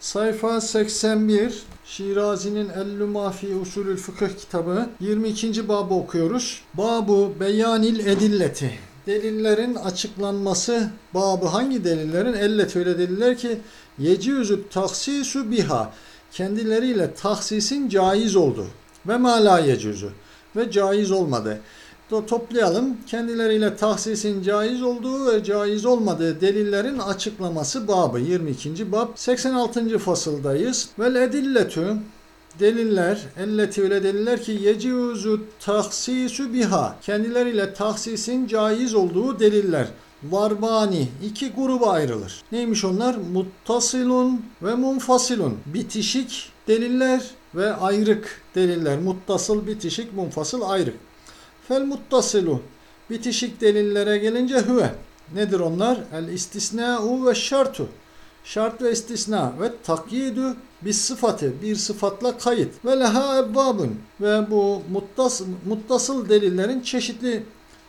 Sayfa 81 Şirazi'nin El Mafi Usulül Fıkıh kitabı 22. babı okuyoruz. Babu beyanil edilleti. Delillerin açıklanması babı hangi delillerin? Ellet öyle deliller ki yecüzü taksisu biha kendileriyle tahsisin caiz oldu ve ma la yecüzü ve caiz olmadı. To- Toplayalım. Kendileriyle tahsisin caiz olduğu ve caiz olmadığı delillerin açıklaması babı 22. bab 86. fasıldayız. Vel edilletü deliller elleti öyle deliller ki yeciuzu tahsisu biha kendileriyle tahsisin caiz olduğu deliller Varbani iki gruba ayrılır. Neymiş onlar? Muttasilun ve munfasilun. Bitişik deliller ve ayrık deliller. Muttasıl, bitişik, munfasıl, ayrık. Fel muttasilu. Bitişik delillere gelince hüve. Nedir onlar? El istisna'u ve şartu. Şart ve istisna ve takyidü bir sıfatı, bir sıfatla kayıt. Ve leha ebbabun. Ve bu muttas, muttasıl delillerin çeşitli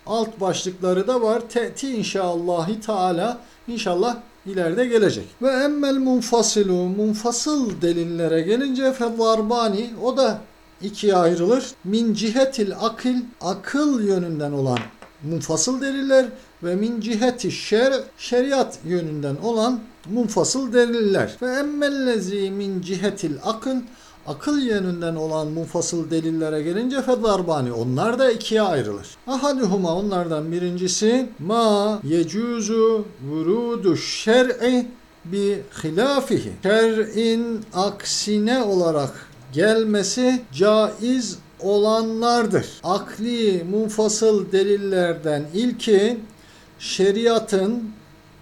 alt başlıkları da var. Te'ti inşallahi teala. İnşallah ileride gelecek. Ve emmel munfasilu. Munfasıl delillere gelince fevvarbani. O da ikiye ayrılır. Min cihetil akil. Akıl yönünden olan munfasıl deliller ve min ciheti şer şeriat yönünden olan munfasıl deliller. Ve emmellezi min cihetil akıl akıl yönünden olan munfasıl delillere gelince fedarbani onlar da ikiye ayrılır. Ahaduhuma onlardan birincisi ma yecuzu vurudu şer'i bi hilafihi. Şer'in aksine olarak gelmesi caiz olanlardır. Akli munfasıl delillerden ilki şeriatın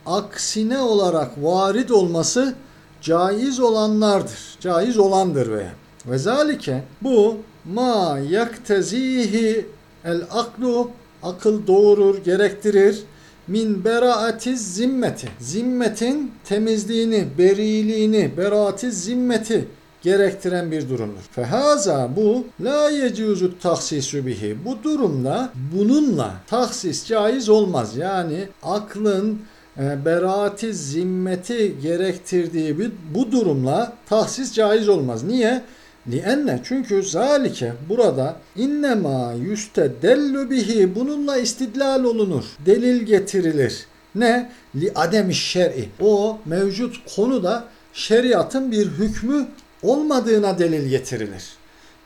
aksine olarak varid olması caiz olanlardır. Caiz olandır veya. Ve zalike bu ma yaktezihi el aklu akıl doğurur, gerektirir. Min beraatiz zimmeti. Zimmetin temizliğini, beriliğini, beraatiz zimmeti gerektiren bir durumdur. Fehaza bu la yecuzu tahsisu bihi. Bu durumda bununla tahsis caiz olmaz. Yani aklın e, beraati zimmeti gerektirdiği bir, bu durumla tahsis caiz olmaz. Niye? Lienne çünkü zalike burada innema yüstedellu bihi bununla istidlal olunur. Delil getirilir. Ne? Li ademi şer'i. O mevcut konuda şeriatın bir hükmü olmadığına delil getirilir.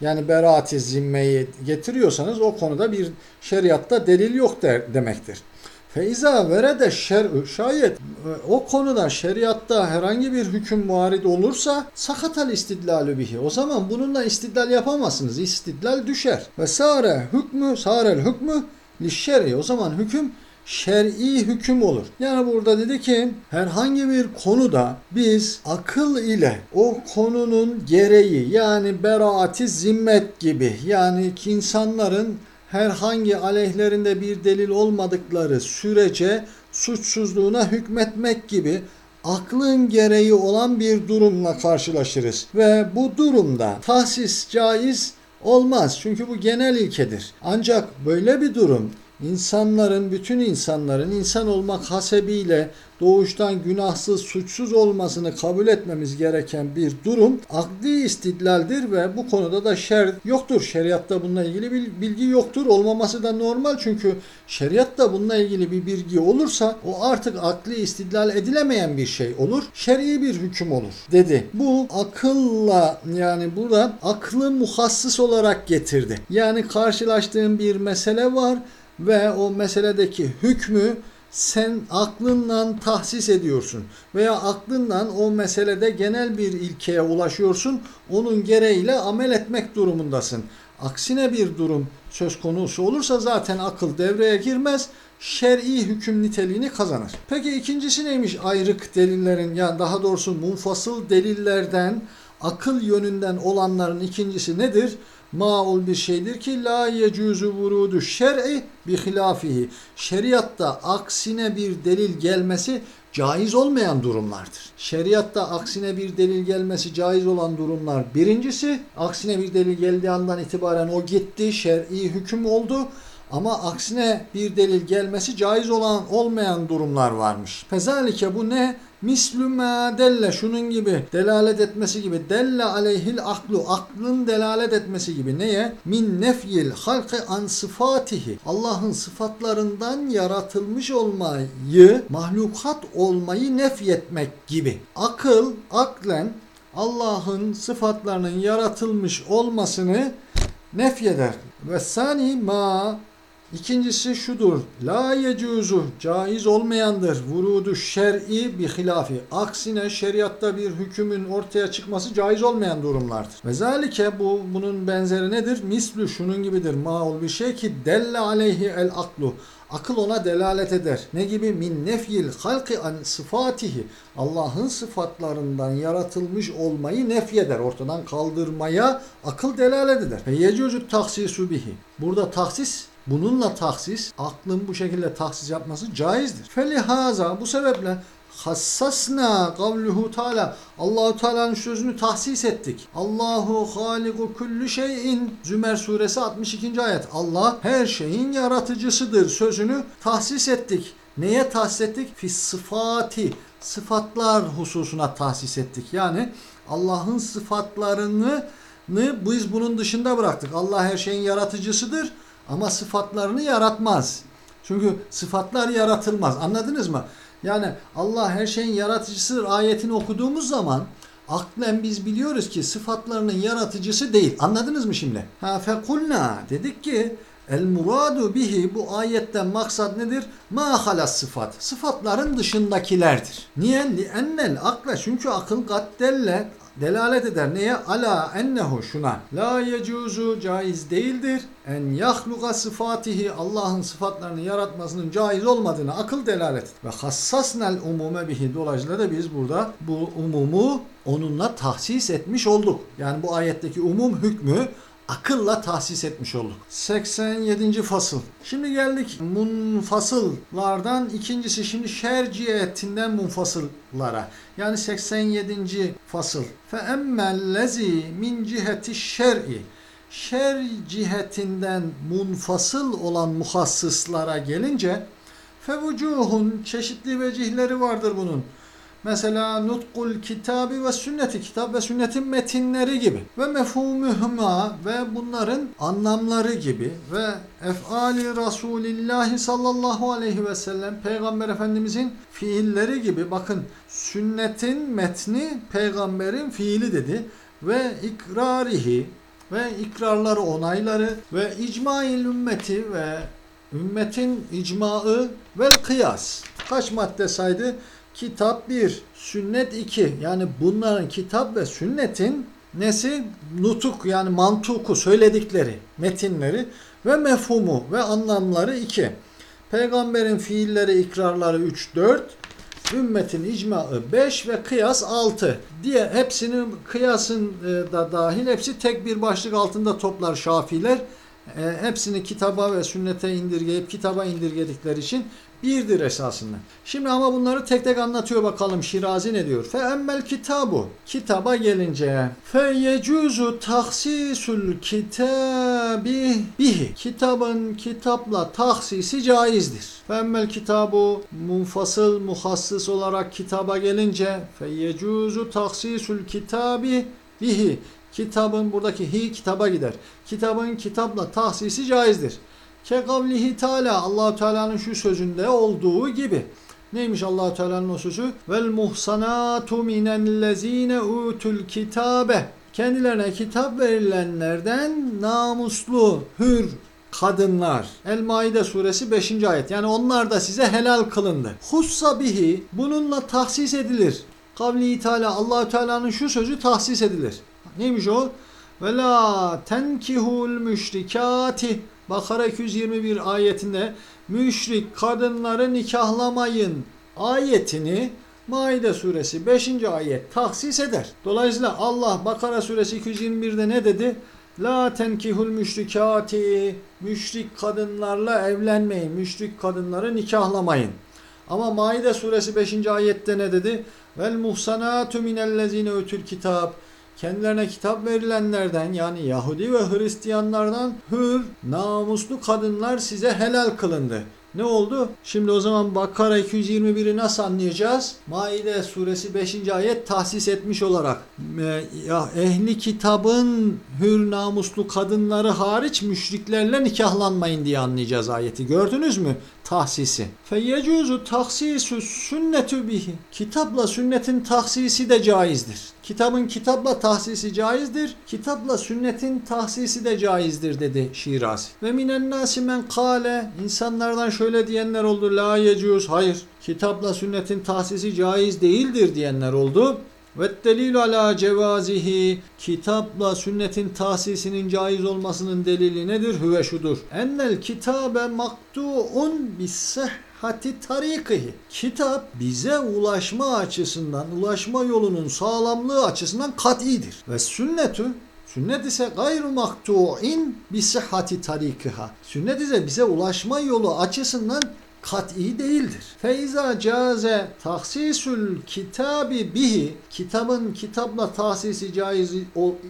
Yani beraati zimmeyi getiriyorsanız o konuda bir şeriatta delil yok der, demektir. Feiza verede şer'ü şayet e, o konuda şeriatta herhangi bir hüküm muharid olursa sakatal istidlalü bihi. O zaman bununla istidlal yapamazsınız. İstidlal düşer. Ve sare hükmü sarel hükmü li şer'i. O zaman hüküm şer'i hüküm olur. Yani burada dedi ki herhangi bir konuda biz akıl ile o konunun gereği yani beraati zimmet gibi yani insanların herhangi aleyhlerinde bir delil olmadıkları sürece suçsuzluğuna hükmetmek gibi aklın gereği olan bir durumla karşılaşırız. Ve bu durumda tahsis caiz olmaz. Çünkü bu genel ilkedir. Ancak böyle bir durum insanların, bütün insanların insan olmak hasebiyle doğuştan günahsız, suçsuz olmasını kabul etmemiz gereken bir durum akli istidlaldir ve bu konuda da şer yoktur. Şeriatta bununla ilgili bir bilgi yoktur. Olmaması da normal çünkü şeriatta bununla ilgili bir bilgi olursa o artık akli istidlal edilemeyen bir şey olur. Şer'i bir hüküm olur dedi. Bu akılla yani burada aklı muhassis olarak getirdi. Yani karşılaştığın bir mesele var ve o meseledeki hükmü sen aklınla tahsis ediyorsun veya aklınla o meselede genel bir ilkeye ulaşıyorsun. Onun gereğiyle amel etmek durumundasın. Aksine bir durum söz konusu olursa zaten akıl devreye girmez. Şer'i hüküm niteliğini kazanır. Peki ikincisi neymiş ayrık delillerin yani daha doğrusu munfasıl delillerden akıl yönünden olanların ikincisi nedir? Maul bir şeydir ki la yecuzu vurudu şer'i bi hilafihi. Şeriatta aksine bir delil gelmesi caiz olmayan durumlardır. Şeriatta aksine bir delil gelmesi caiz olan durumlar birincisi aksine bir delil geldiği andan itibaren o gitti şer'i hüküm oldu. Ama aksine bir delil gelmesi caiz olan olmayan durumlar varmış. Fezalike bu ne? Mislü delle şunun gibi delalet etmesi gibi delle aleyhil aklu aklın delalet etmesi gibi neye? Min nefyil halkı an sıfatihi Allah'ın sıfatlarından yaratılmış olmayı mahlukat olmayı nefyetmek gibi. Akıl aklen Allah'ın sıfatlarının yaratılmış olmasını nefyeder. Ve sani ma İkincisi şudur. La yecuzu caiz olmayandır. Vurudu şer'i bi hilafi. Aksine şeriatta bir hükümün ortaya çıkması caiz olmayan durumlardır. Ve zalike bu bunun benzeri nedir? Mislü şunun gibidir. Maul bir şey ki delle aleyhi el aklu. Akıl ona delalet eder. Ne gibi? Min nefyil halki an sıfatihi. Allah'ın sıfatlarından yaratılmış olmayı nefyeder. Ortadan kaldırmaya akıl delalet eder. Ve yecuzu taksisu bihi. Burada tahsis Bununla tahsis, aklın bu şekilde tahsis yapması caizdir. Felihaza bu sebeple hassasna kavluhu Teala Allahu Teala'nın sözünü tahsis ettik. Allahu haliku kullu şeyin Zümer suresi 62. ayet. Allah her şeyin yaratıcısıdır sözünü tahsis ettik. Neye tahsis ettik? Fis sıfati. Sıfatlar hususuna tahsis ettik. Yani Allah'ın sıfatlarını biz bunun dışında bıraktık. Allah her şeyin yaratıcısıdır ama sıfatlarını yaratmaz. Çünkü sıfatlar yaratılmaz. Anladınız mı? Yani Allah her şeyin yaratıcısıdır ayetini okuduğumuz zaman aklen biz biliyoruz ki sıfatlarının yaratıcısı değil. Anladınız mı şimdi? Ha fekulna dedik ki El muradu bihi bu ayetten maksat nedir? Ma halas sıfat. Sıfatların dışındakilerdir. Niye? Ennel akla çünkü akıl gaddelle delalet eder. Neye? Ala ennehu şuna. La yecuzu caiz değildir. En yahluka sıfatihi Allah'ın sıfatlarını yaratmasının caiz olmadığını akıl delalet eder. Ve hassasnel umume bihi. Dolayısıyla da biz burada bu umumu onunla tahsis etmiş olduk. Yani bu ayetteki umum hükmü akılla tahsis etmiş olduk. 87. fasıl. Şimdi geldik munfasıllardan ikincisi şimdi şer cihetinden munfasıllara. Yani 87. fasıl. Fe emmellezi min ciheti şer'i. Şer cihetinden munfasıl olan muhassıslara gelince fevucuhun çeşitli vecihleri vardır bunun. Mesela nutkul kitabi ve sünneti kitap ve sünnetin metinleri gibi ve mefhumuhuma ve bunların anlamları gibi ve efali Resulillahi sallallahu aleyhi ve sellem Peygamber Efendimizin fiilleri gibi bakın sünnetin metni peygamberin fiili dedi ve ikrarihi ve ikrarları onayları ve icmail ümmeti ve ümmetin icmaı ve kıyas kaç madde saydı? Kitap 1, sünnet 2. Yani bunların kitap ve sünnetin nesi? Nutuk yani mantuku söyledikleri, metinleri ve mefhumu ve anlamları 2. Peygamberin fiilleri, ikrarları 3, 4. Ümmetin icmaı 5 ve kıyas 6 diye hepsini kıyasın e, da dahil hepsi tek bir başlık altında toplar Şafiler. E, hepsini kitaba ve sünnete indirgeyip kitaba indirgedikleri için birdir esasında. Şimdi ama bunları tek tek anlatıyor bakalım Şirazi ne diyor? Fe emmel kitabu. Kitaba gelince fe yecuzu tahsisul kitabi bihi. Kitabın kitapla tahsisi caizdir. Fe emmel kitabu munfasıl muhassıs olarak kitaba gelince fe yecuzu tahsisul kitabi bihi. Kitabın buradaki hi kitaba gider. Kitabın kitapla tahsisi caizdir. Ke kavlihi Teala allah Teala'nın şu sözünde olduğu gibi. Neymiş allah Teala'nın o sözü? Vel muhsanatu minellezine utul kitabe. Kendilerine kitap verilenlerden namuslu, hür kadınlar. El-Maide suresi 5. ayet. Yani onlar da size helal kılındı. Hussa bihi bununla tahsis edilir. Kavli Teala allah Teala'nın şu sözü tahsis edilir. Neymiş o? Ve la tenkihul müşrikati Bakara 221 ayetinde müşrik kadınları nikahlamayın ayetini Maide suresi 5. ayet tahsis eder. Dolayısıyla Allah Bakara suresi 221'de ne dedi? La tenkihul müşrikati müşrik kadınlarla evlenmeyin. Müşrik kadınları nikahlamayın. Ama Maide suresi 5. ayette ne dedi? Vel muhsanatu minellezine ötül kitap kendilerine kitap verilenlerden yani Yahudi ve Hristiyanlardan hür, namuslu kadınlar size helal kılındı. Ne oldu? Şimdi o zaman Bakkara 221'i nasıl anlayacağız? Maide suresi 5. ayet tahsis etmiş olarak e, ya ehli kitabın hür namuslu kadınları hariç müşriklerle nikahlanmayın diye anlayacağız ayeti. Gördünüz mü? Tahsisi. Feyyecuzu tahsisu sünnetu bihi. Kitapla sünnetin tahsisi de caizdir. Kitabın kitapla tahsisi caizdir. Kitapla sünnetin tahsisi de caizdir dedi Şirazi. Ve minen nasi men kale. insanlardan şöyle diyenler oldu. La yecuz. Hayır. Kitapla sünnetin tahsisi caiz değildir diyenler oldu. Ve delil ala cevazihi kitapla sünnetin tahsisinin caiz olmasının delili nedir? Hüve şudur. Ennel kitabe maktuun bis hati tarikihi. Kitap bize ulaşma açısından, ulaşma yolunun sağlamlığı açısından kat'idir. Ve sünnetu Sünnet ise gayru maktu'in bi sıhhati tarikiha. Sünnet ise bize ulaşma yolu açısından kat'i değildir. Feiza caze tahsisül kitabi bihi kitabın kitapla tahsisi caiz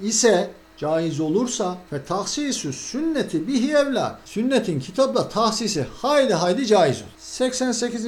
ise caiz olursa ve tahsisü sünneti bihi evla sünnetin kitapla tahsisi haydi haydi caiz olur. 88.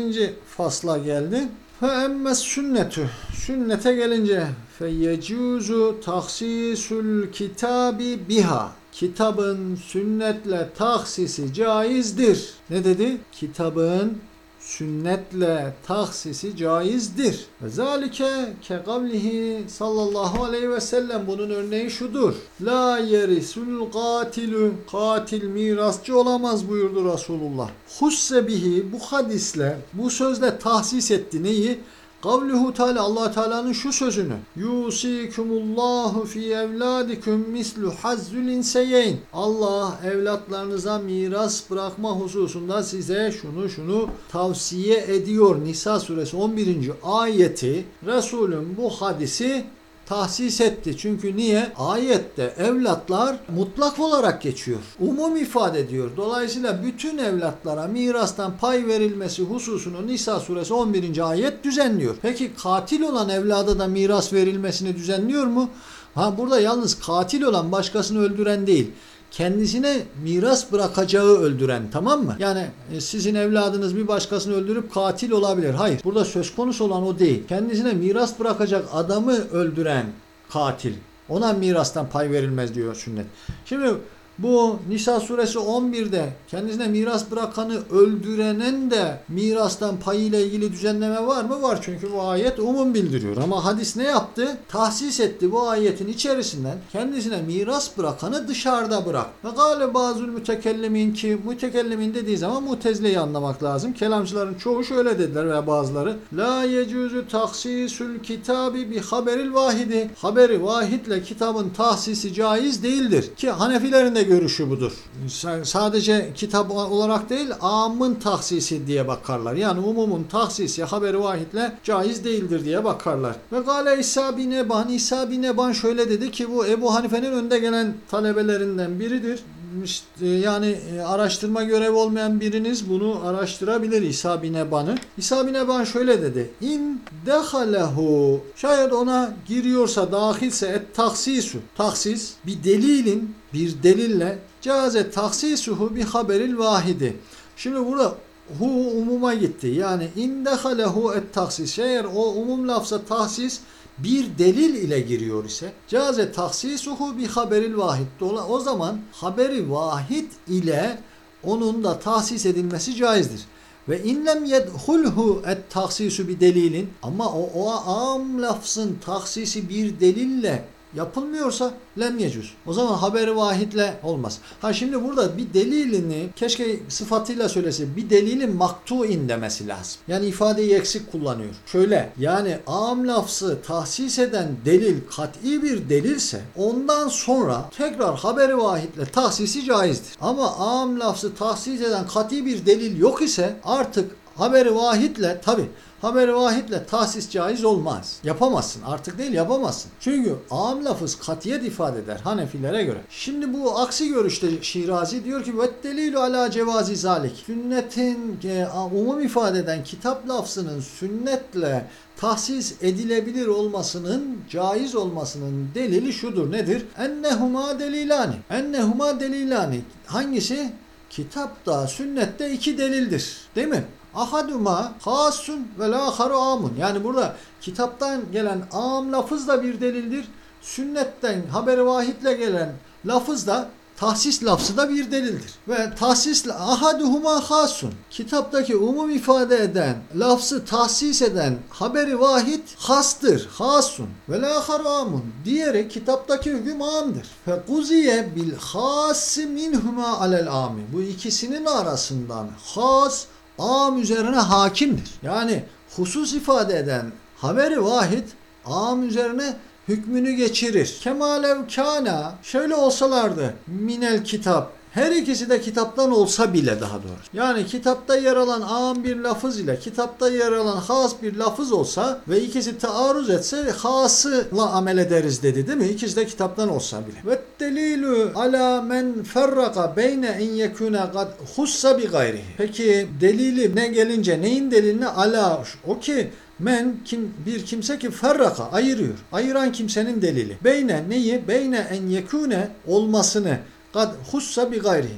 fasla geldi. Fe emmes sünnetu sünnete gelince fe yecuzu tahsisül kitabi biha kitabın sünnetle tahsisi caizdir. Ne dedi? Kitabın sünnetle tahsisi caizdir. Ve zalike ke kavlihi sallallahu aleyhi ve sellem bunun örneği şudur. La yerisul katilü katil mirasçı olamaz buyurdu Resulullah. Husse bihi bu hadisle bu sözle tahsis etti neyi? Kavluhu Teala Allah Teala'nın şu sözünü. Yusikumullahu fi evladikum mislu hazzul inseyeyn. Allah evlatlarınıza miras bırakma hususunda size şunu şunu tavsiye ediyor. Nisa suresi 11. ayeti Resulüm bu hadisi tahsis etti. Çünkü niye? Ayette evlatlar mutlak olarak geçiyor. Umum ifade ediyor. Dolayısıyla bütün evlatlara mirastan pay verilmesi hususunu Nisa suresi 11. ayet düzenliyor. Peki katil olan evlada da miras verilmesini düzenliyor mu? Ha burada yalnız katil olan başkasını öldüren değil kendisine miras bırakacağı öldüren tamam mı? Yani e, sizin evladınız bir başkasını öldürüp katil olabilir. Hayır. Burada söz konusu olan o değil. Kendisine miras bırakacak adamı öldüren katil. Ona mirastan pay verilmez diyor sünnet. Şimdi bu Nisa suresi 11'de kendisine miras bırakanı öldürenen de mirastan payıyla ilgili düzenleme var mı? Var çünkü bu ayet umum bildiriyor. Ama hadis ne yaptı? Tahsis etti bu ayetin içerisinden kendisine miras bırakanı dışarıda bırak. Ve gale bazı mütekellimin ki mütekellimin dediği zaman mutezleyi anlamak lazım. Kelamcıların çoğu şöyle dediler veya bazıları. La yecuzu taksisül kitabi bi haberil vahidi. Haberi vahidle kitabın tahsisi caiz değildir. Ki Hanefilerin de görüşü budur. Sa- Sadece kitap olarak değil amın tahsisi diye bakarlar. Yani umumun tahsisi haberi vahidle caiz değildir diye bakarlar. Ve gale İsa bin Eban, İsa bin Eban şöyle dedi ki bu Ebu Hanife'nin önde gelen talebelerinden biridir. İşte yani e, araştırma görevi olmayan biriniz bunu araştırabilir İsa bin Eban'ı. İsa bin Eban şöyle dedi. İn dehalehu şayet ona giriyorsa dahilse et taksisu. Taksis bir delilin bir delille caze taksisuhu bir haberil vahidi. Şimdi burada hu umuma gitti. Yani in dehalehu et taksis. Eğer o umum lafza tahsis bir delil ile giriyor ise caze tahsisuhu bi haberil vahid. Dola o zaman haberi vahid ile onun da tahsis edilmesi caizdir. Ve inlem yedhulhu et tahsisu bir delilin ama o, o am lafzın tahsisi bir delille yapılmıyorsa lem yecüz. O zaman haberi vahitle olmaz. Ha şimdi burada bir delilini keşke sıfatıyla söylese bir delilin maktuin demesi lazım. Yani ifadeyi eksik kullanıyor. Şöyle yani am lafzı tahsis eden delil kat'i bir delilse ondan sonra tekrar haberi vahitle tahsisi caizdir. Ama am lafzı tahsis eden kat'i bir delil yok ise artık haberi vahitle tabi haberi vahitle tahsis caiz olmaz. Yapamazsın. Artık değil yapamazsın. Çünkü am lafız katiyet ifade eder Hanefilere göre. Şimdi bu aksi görüşte Şirazi diyor ki ve delilu ala cevazi zalik. Sünnetin e, umum ifade eden kitap lafzının sünnetle tahsis edilebilir olmasının caiz olmasının delili şudur. Nedir? Ennehuma delilani. Ennehuma delilani. Hangisi? Kitapta, sünnette iki delildir. Değil mi? Ahaduma hasun ve laharu amun. Yani burada kitaptan gelen am lafız da bir delildir. Sünnetten haberi vahitle gelen lafız da tahsis lafzı da bir delildir. Ve tahsis ahaduhuma hasun. Kitaptaki umum ifade eden, lafzı tahsis eden haberi vahid hastır, hasun ve la haramun. Diğeri kitaptaki hüküm amdır. Fe kuziye bil hasi minhuma alel ami. Bu ikisinin arasından has am üzerine hakimdir. Yani husus ifade eden haberi vahid am üzerine hükmünü geçirir. Kemalev kana şöyle olsalardı minel kitap her ikisi de kitaptan olsa bile daha doğrusu. Yani kitapta yer alan am bir lafız ile kitapta yer alan has bir lafız olsa ve ikisi taarruz etse hasıyla amel ederiz dedi değil mi? İkisi de kitaptan olsa bile. Ve delilu ala men ferraka beyne en yekune kad hussa bi gayrihi. Peki delili ne gelince neyin delilini ala o ki Men kim bir kimse ki ferraka ayırıyor. Ayıran kimsenin delili. Beyne neyi? Beyne en yekune olmasını kad hussa bi gayrihi.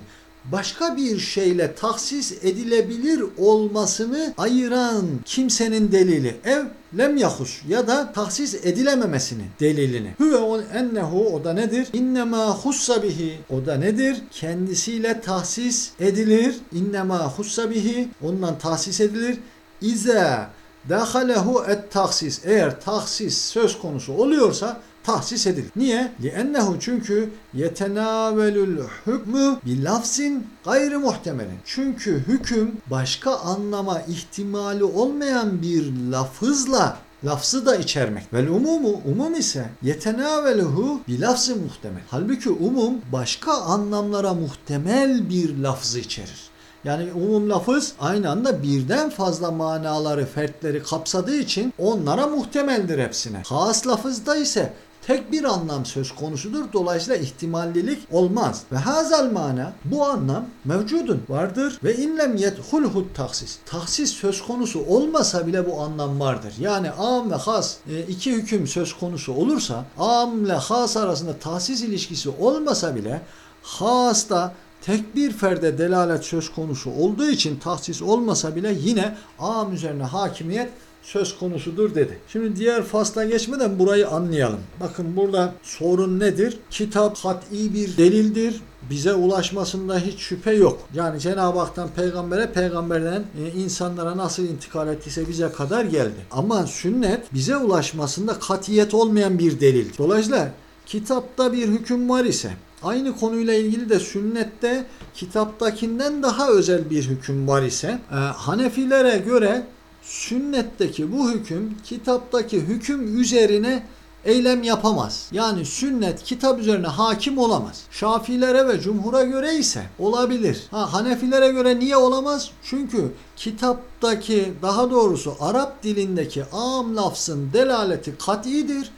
Başka bir şeyle tahsis edilebilir olmasını ayıran kimsenin delili. Ev lem yahus ya da tahsis edilememesinin delilini. Hüve on ennehu o da nedir? İnnemâ hussa bihi o da nedir? Kendisiyle tahsis edilir. İnnemâ hussa bihi ondan tahsis edilir. İze dahalehu et tahsis. Eğer tahsis söz konusu oluyorsa tahsis edilir. Niye? Liennehu çünkü yetenavelül hükmü bir lafzin gayri muhtemelin. Çünkü hüküm başka anlama ihtimali olmayan bir lafızla lafzı da içermek. Vel umumu umum ise yetenaveluhu bir lafzı muhtemel. Halbuki umum başka anlamlara muhtemel bir lafzı içerir. Yani umum lafız aynı anda birden fazla manaları, fertleri kapsadığı için onlara muhtemeldir hepsine. Has lafızda ise tek bir anlam söz konusudur. Dolayısıyla ihtimallilik olmaz. Ve hazal mana bu anlam mevcudun vardır ve inlem yedhulhu tahsis. Tahsis söz konusu olmasa bile bu anlam vardır. Yani am ve has e, iki hüküm söz konusu olursa am ile has arasında tahsis ilişkisi olmasa bile has da tek bir ferde delalet söz konusu olduğu için tahsis olmasa bile yine am üzerine hakimiyet söz konusudur dedi. Şimdi diğer fasla geçmeden burayı anlayalım. Bakın burada sorun nedir? Kitap kat'i bir delildir. Bize ulaşmasında hiç şüphe yok. Yani Cenab-ı Hak'tan peygambere, peygamberden e, insanlara nasıl intikal ettiyse bize kadar geldi. Ama sünnet bize ulaşmasında katiyet olmayan bir delildir. Dolayısıyla kitapta bir hüküm var ise Aynı konuyla ilgili de sünnette kitaptakinden daha özel bir hüküm var ise e, Hanefilere göre sünnetteki bu hüküm kitaptaki hüküm üzerine eylem yapamaz. Yani sünnet kitap üzerine hakim olamaz. Şafilere ve cumhura göre ise olabilir. Ha, Hanefilere göre niye olamaz? Çünkü kitaptaki daha doğrusu Arap dilindeki am lafzın delaleti kat'idir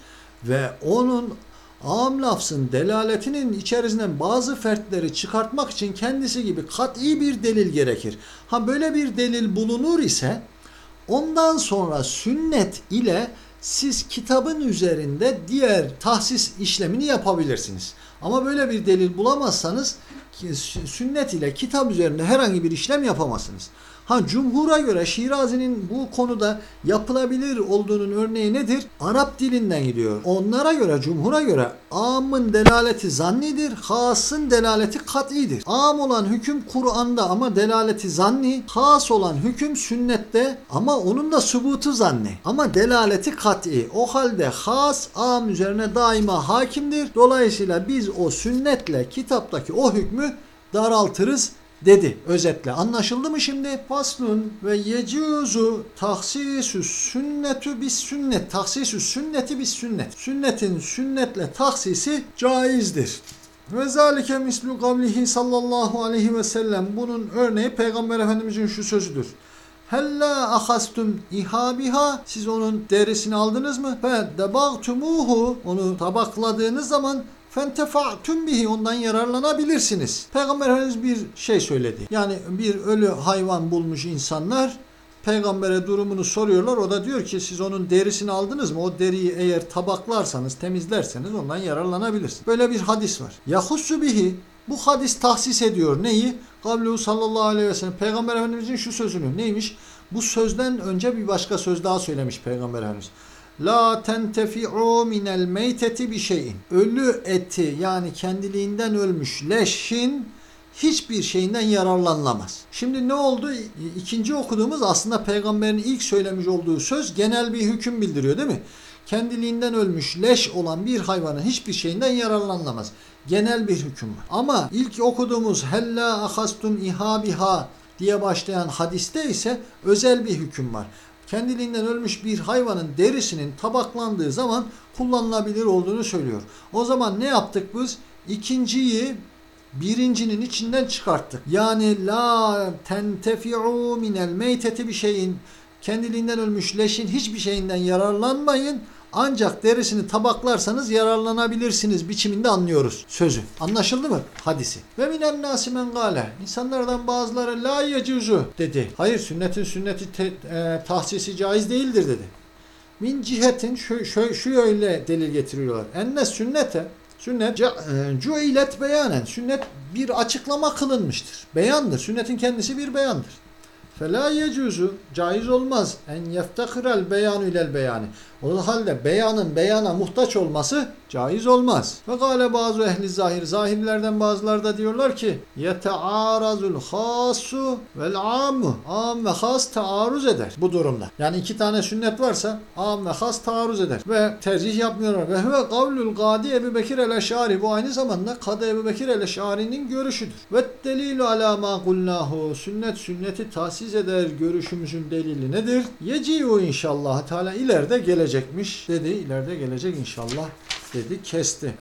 ve onun am lafzın delaletinin içerisinden bazı fertleri çıkartmak için kendisi gibi kat'i bir delil gerekir. Ha böyle bir delil bulunur ise ondan sonra sünnet ile siz kitabın üzerinde diğer tahsis işlemini yapabilirsiniz. Ama böyle bir delil bulamazsanız sünnet ile kitap üzerinde herhangi bir işlem yapamazsınız. Ha cumhura göre Şirazi'nin bu konuda yapılabilir olduğunun örneği nedir? Arap dilinden gidiyor. Onlara göre, cumhura göre amın delaleti zannidir, hasın delaleti kat'idir. Am olan hüküm Kur'an'da ama delaleti zanni, has olan hüküm sünnette ama onun da subutu zanni. Ama delaleti kat'i. O halde has am üzerine daima hakimdir. Dolayısıyla biz o sünnetle kitaptaki o hükmü daraltırız dedi özetle. Anlaşıldı mı şimdi? Faslun ve yecuzu tahsisü sünnetu bis sünnet. Tahsisü sünneti bis sünnet. Sünnetin sünnetle tahsisi caizdir. Ve zalike mislu kavlihi sallallahu aleyhi ve sellem. Bunun örneği Peygamber Efendimizin şu sözüdür. Hella ahastum ihabiha siz onun derisini aldınız mı? Fe debagtumuhu onu tabakladığınız zaman fentefa'tum bihi ondan yararlanabilirsiniz. Peygamber Efendimiz bir şey söyledi. Yani bir ölü hayvan bulmuş insanlar peygambere durumunu soruyorlar. O da diyor ki siz onun derisini aldınız mı? O deriyi eğer tabaklarsanız, temizlerseniz ondan yararlanabilirsiniz. Böyle bir hadis var. Yahussu bihi bu hadis tahsis ediyor neyi? Kavlu sallallahu aleyhi ve sellem. Peygamber Efendimizin şu sözünü neymiş? Bu sözden önce bir başka söz daha söylemiş Peygamber Efendimiz. La tentefi'u minel meyteti bir şeyin. Ölü eti yani kendiliğinden ölmüş leşin hiçbir şeyinden yararlanılamaz. Şimdi ne oldu? İkinci okuduğumuz aslında peygamberin ilk söylemiş olduğu söz genel bir hüküm bildiriyor değil mi? Kendiliğinden ölmüş leş olan bir hayvanın hiçbir şeyinden yararlanılamaz. Genel bir hüküm var. Ama ilk okuduğumuz hella ahastum ihabiha diye başlayan hadiste ise özel bir hüküm var. Kendiliğinden ölmüş bir hayvanın derisinin tabaklandığı zaman kullanılabilir olduğunu söylüyor. O zaman ne yaptık biz? İkinciyi birincinin içinden çıkarttık. Yani la tentefi'u minel meyteti bir şeyin kendiliğinden ölmüş leşin hiçbir şeyinden yararlanmayın. Ancak derisini tabaklarsanız yararlanabilirsiniz biçiminde anlıyoruz sözü. Anlaşıldı mı hadisi? Ve minen nasi men gale. İnsanlardan bazıları la yecuzu dedi. Hayır sünnetin sünneti te- e, tahsisi caiz değildir dedi. Min cihetin şu, şu, şu öyle delil getiriyorlar. Enne sünnete Sünnet e, cuilet beyanen. Sünnet bir açıklama kılınmıştır. Beyandır. Sünnetin kendisi bir beyandır. Fela yecuzu caiz olmaz en yeftakirel beyanu ilel beyani. O halde beyanın beyana muhtaç olması caiz olmaz. Ve gale bazı ehli zahir. Zahirlerden bazıları da diyorlar ki yetearazul hasu vel amu. Am ve has taarruz eder bu durumda. Yani iki tane sünnet varsa am ve has taarruz eder. Ve tercih yapmıyorlar. Ve huve kavlul gadi Ebu Bekir el-Eşari. Bu aynı zamanda Kadı Ebu Bekir el-Eşari'nin görüşüdür. Ve delilu ala ma kulnahu. Sünnet sünneti tahsis eder görüşümüzün delili nedir? Yeciyu inşallah Teala ileride gelecekmiş dedi. İleride gelecek inşallah dedi kesti.